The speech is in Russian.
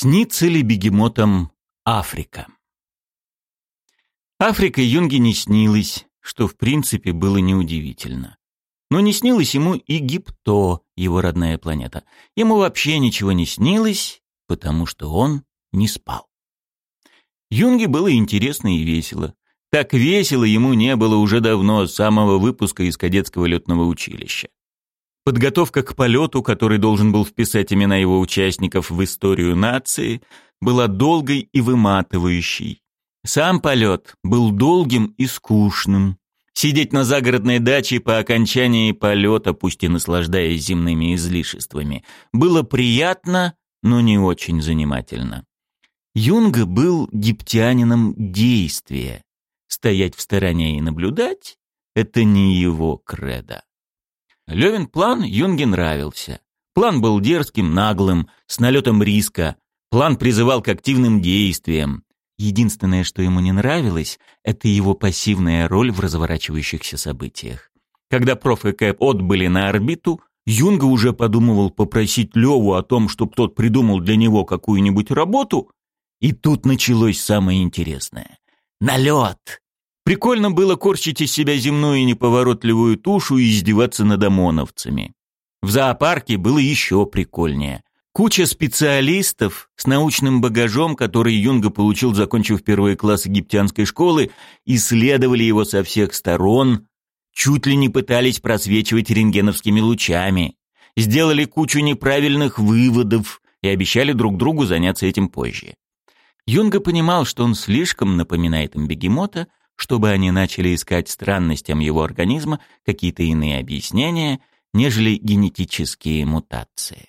Снится ли бегемотам Африка? Африка Юнге не снилась, что в принципе было неудивительно. Но не снилось ему и Гипто, его родная планета. Ему вообще ничего не снилось, потому что он не спал. Юнге было интересно и весело. Так весело ему не было уже давно, с самого выпуска из кадетского летного училища. Подготовка к полету, который должен был вписать имена его участников в историю нации, была долгой и выматывающей. Сам полет был долгим и скучным. Сидеть на загородной даче по окончании полета, пусть и наслаждаясь земными излишествами, было приятно, но не очень занимательно. Юнга был гиптянином действия. Стоять в стороне и наблюдать — это не его кредо. Левин план Юнге нравился. План был дерзким, наглым, с налетом риска. План призывал к активным действиям. Единственное, что ему не нравилось, это его пассивная роль в разворачивающихся событиях. Когда проф и Кэп отбыли на орбиту, Юнга уже подумывал попросить Леву о том, чтобы тот придумал для него какую-нибудь работу, и тут началось самое интересное. Налет! Прикольно было корчить из себя земную неповоротливую тушу и издеваться над ОМОНовцами. В зоопарке было еще прикольнее. Куча специалистов с научным багажом, который Юнга получил, закончив первые классы египтянской школы, исследовали его со всех сторон, чуть ли не пытались просвечивать рентгеновскими лучами, сделали кучу неправильных выводов и обещали друг другу заняться этим позже. Юнга понимал, что он слишком напоминает им бегемота, чтобы они начали искать странностям его организма какие-то иные объяснения, нежели генетические мутации.